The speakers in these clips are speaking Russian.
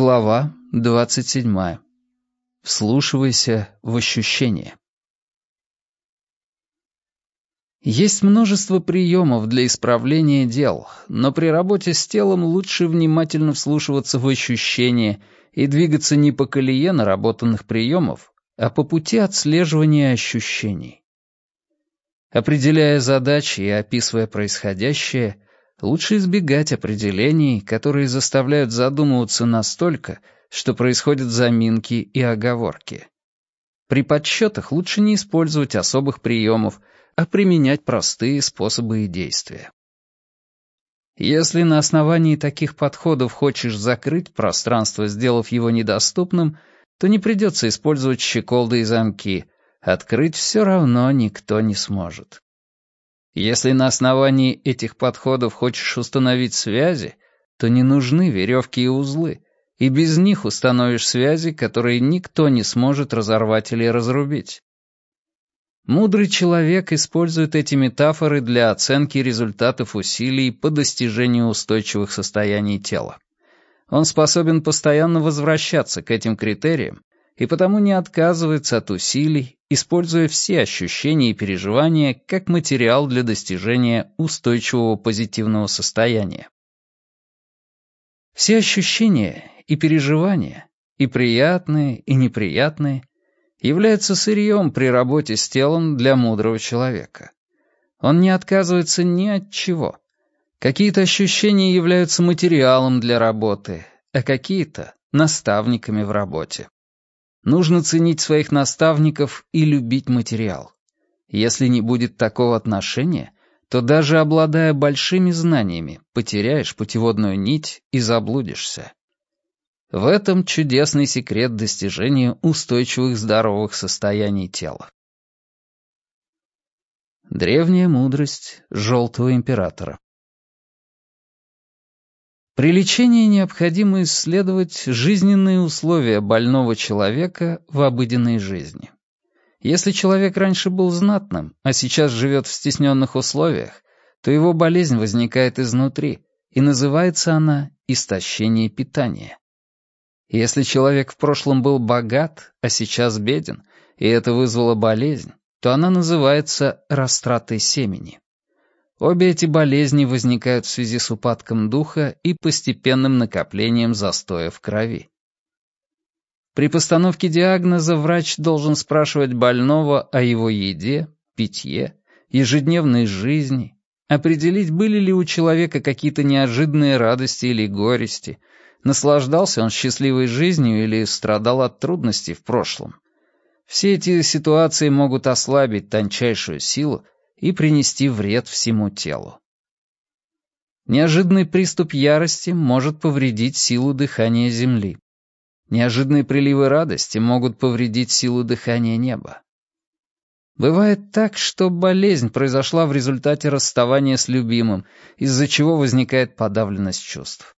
Глава двадцать седьмая. Вслушивайся в ощущения. Есть множество приемов для исправления дел, но при работе с телом лучше внимательно вслушиваться в ощущения и двигаться не по колее наработанных приемов, а по пути отслеживания ощущений. Определяя задачи и описывая происходящее, Лучше избегать определений, которые заставляют задумываться настолько, что происходят заминки и оговорки. При подсчетах лучше не использовать особых приемов, а применять простые способы и действия. Если на основании таких подходов хочешь закрыть пространство, сделав его недоступным, то не придется использовать щеколды и замки, открыть все равно никто не сможет. Если на основании этих подходов хочешь установить связи, то не нужны веревки и узлы, и без них установишь связи, которые никто не сможет разорвать или разрубить. Мудрый человек использует эти метафоры для оценки результатов усилий по достижению устойчивых состояний тела. Он способен постоянно возвращаться к этим критериям и потому не отказывается от усилий, используя все ощущения и переживания как материал для достижения устойчивого позитивного состояния. Все ощущения и переживания, и приятные, и неприятные, являются сырьем при работе с телом для мудрого человека. Он не отказывается ни от чего. Какие-то ощущения являются материалом для работы, а какие-то — наставниками в работе. Нужно ценить своих наставников и любить материал. Если не будет такого отношения, то даже обладая большими знаниями, потеряешь путеводную нить и заблудишься. В этом чудесный секрет достижения устойчивых здоровых состояний тела. Древняя мудрость Желтого Императора при лечении необходимо исследовать жизненные условия больного человека в обыденной жизни. Если человек раньше был знатным, а сейчас живет в стесненных условиях, то его болезнь возникает изнутри, и называется она истощение питания. Если человек в прошлом был богат, а сейчас беден, и это вызвало болезнь, то она называется растратой семени. Обе эти болезни возникают в связи с упадком духа и постепенным накоплением застоя в крови. При постановке диагноза врач должен спрашивать больного о его еде, питье, ежедневной жизни, определить, были ли у человека какие-то неожиданные радости или горести, наслаждался он счастливой жизнью или страдал от трудностей в прошлом. Все эти ситуации могут ослабить тончайшую силу, и принести вред всему телу. Неожиданный приступ ярости может повредить силу дыхания Земли. Неожиданные приливы радости могут повредить силу дыхания неба. Бывает так, что болезнь произошла в результате расставания с любимым, из-за чего возникает подавленность чувств.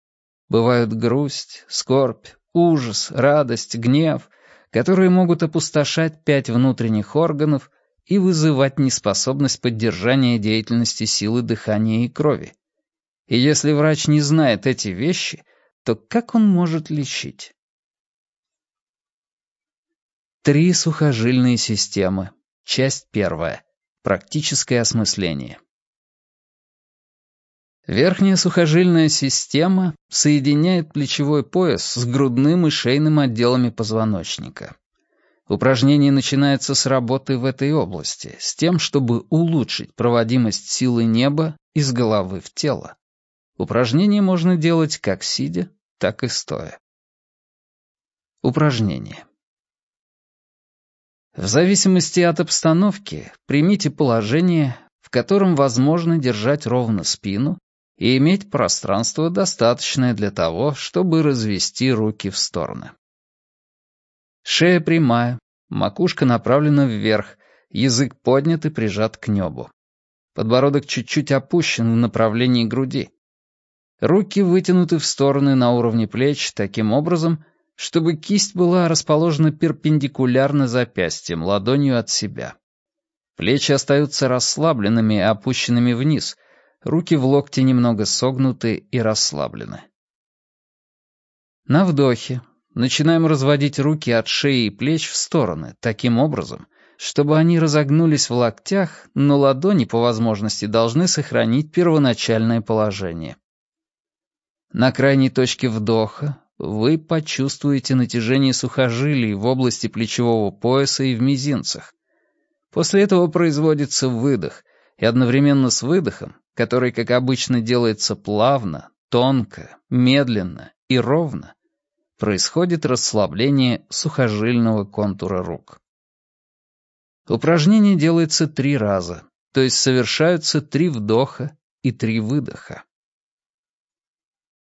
Бывают грусть, скорбь, ужас, радость, гнев, которые могут опустошать пять внутренних органов и вызывать неспособность поддержания деятельности силы дыхания и крови. И если врач не знает эти вещи, то как он может лечить? Три сухожильные системы. Часть первая. Практическое осмысление. Верхняя сухожильная система соединяет плечевой пояс с грудным и шейным отделами позвоночника. Упражнение начинается с работы в этой области, с тем, чтобы улучшить проводимость силы неба из головы в тело. Упражнение можно делать как сидя, так и стоя. Упражнение. В зависимости от обстановки примите положение, в котором возможно держать ровно спину и иметь пространство, достаточное для того, чтобы развести руки в стороны. Шея прямая, макушка направлена вверх, язык поднят и прижат к небу. Подбородок чуть-чуть опущен в направлении груди. Руки вытянуты в стороны на уровне плеч таким образом, чтобы кисть была расположена перпендикулярно запястьем, ладонью от себя. Плечи остаются расслабленными и опущенными вниз, руки в локте немного согнуты и расслаблены. На вдохе начинаем разводить руки от шеи и плеч в стороны, таким образом, чтобы они разогнулись в локтях, но ладони по возможности должны сохранить первоначальное положение. На крайней точке вдоха вы почувствуете натяжение сухожилий в области плечевого пояса и в мизинцах. После этого производится выдох, и одновременно с выдохом, который, как обычно, делается плавно, тонко, медленно и ровно, происходит расслабление сухожильного контура рук. Упражнение делается три раза, то есть совершаются три вдоха и три выдоха.